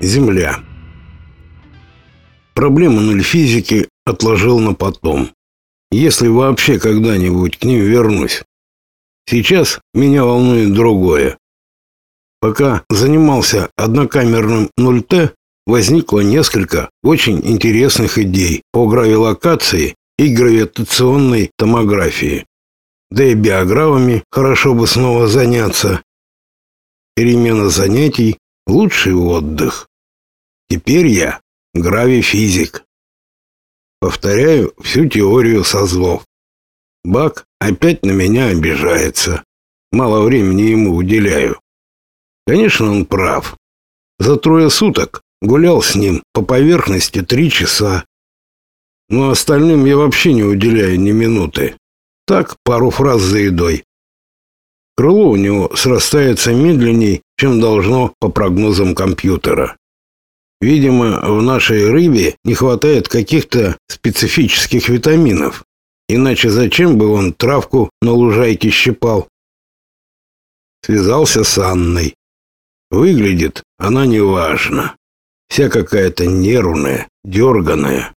Земля. Проблему нульфизики отложил на потом. Если вообще когда-нибудь к ним вернусь. Сейчас меня волнует другое. Пока занимался однокамерным 0Т, возникло несколько очень интересных идей по гравилокации и гравитационной томографии. Да и биографами хорошо бы снова заняться. Перемена занятий – лучший отдых. Теперь я гравифизик. Повторяю всю теорию созлов. Бак опять на меня обижается. Мало времени ему уделяю. Конечно, он прав. За трое суток гулял с ним по поверхности три часа. Но остальным я вообще не уделяю ни минуты. Так, пару фраз за едой. Крыло у него срастается медленней, чем должно по прогнозам компьютера. Видимо, в нашей рыбе не хватает каких-то специфических витаминов. Иначе зачем бы он травку на лужайке щипал? Связался с Анной. Выглядит она неважно. Вся какая-то нервная, дерганая.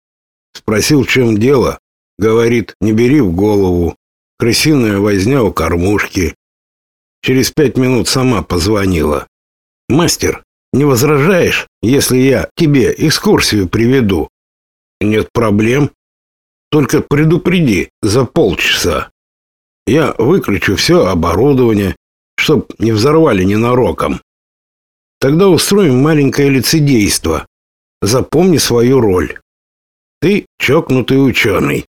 Спросил, в чем дело. Говорит, не бери в голову. Крысиная возня у кормушки. Через пять минут сама позвонила. «Мастер, не возражаешь, если я тебе экскурсию приведу? Нет проблем. Только предупреди за полчаса. Я выключу все оборудование, чтоб не взорвали ненароком. Тогда устроим маленькое лицедейство. Запомни свою роль. Ты чокнутый ученый.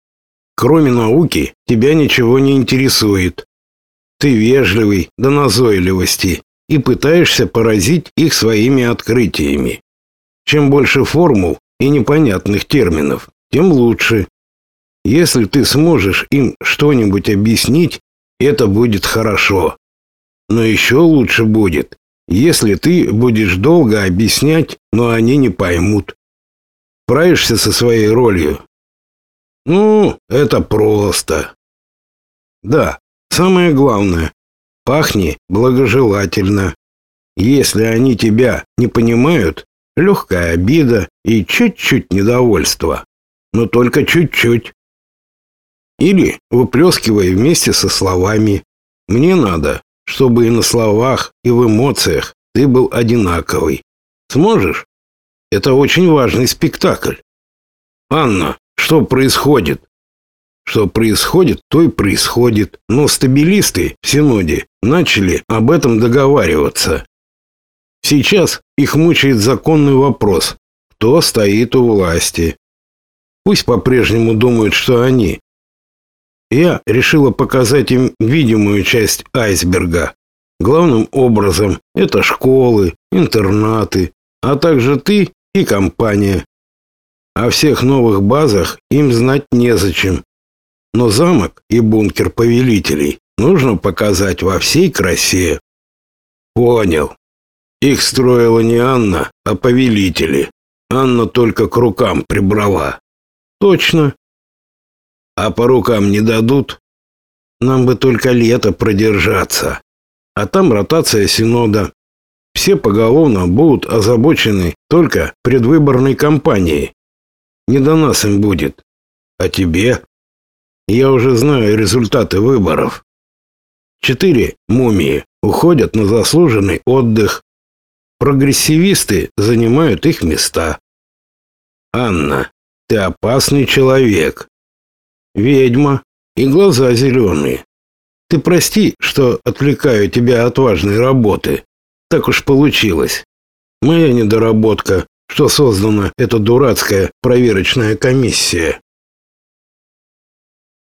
Кроме науки тебя ничего не интересует. Ты вежливый до назойливости и пытаешься поразить их своими открытиями. Чем больше формул и непонятных терминов, тем лучше. Если ты сможешь им что-нибудь объяснить, это будет хорошо. Но еще лучше будет, если ты будешь долго объяснять, но они не поймут. Справишься со своей ролью? Ну, это просто. Да, самое главное, Пахни благожелательно. Если они тебя не понимают, легкая обида и чуть-чуть недовольство. Но только чуть-чуть. Или выплескивай вместе со словами. Мне надо, чтобы и на словах, и в эмоциях ты был одинаковый. Сможешь? Это очень важный спектакль. Анна, что происходит? Что происходит, то и происходит. Но стабилисты в Синоде начали об этом договариваться. Сейчас их мучает законный вопрос, кто стоит у власти. Пусть по-прежнему думают, что они. Я решила показать им видимую часть айсберга. Главным образом это школы, интернаты, а также ты и компания. О всех новых базах им знать незачем но замок и бункер повелителей нужно показать во всей красе. Понял. Их строила не Анна, а повелители. Анна только к рукам прибрала. Точно. А по рукам не дадут? Нам бы только лето продержаться. А там ротация синода. Все поголовно будут озабочены только предвыборной кампанией. Не до нас им будет. А тебе? Я уже знаю результаты выборов. Четыре мумии уходят на заслуженный отдых. Прогрессивисты занимают их места. Анна, ты опасный человек. Ведьма и глаза зеленые. Ты прости, что отвлекаю тебя от важной работы. Так уж получилось. Моя недоработка, что создана эта дурацкая проверочная комиссия.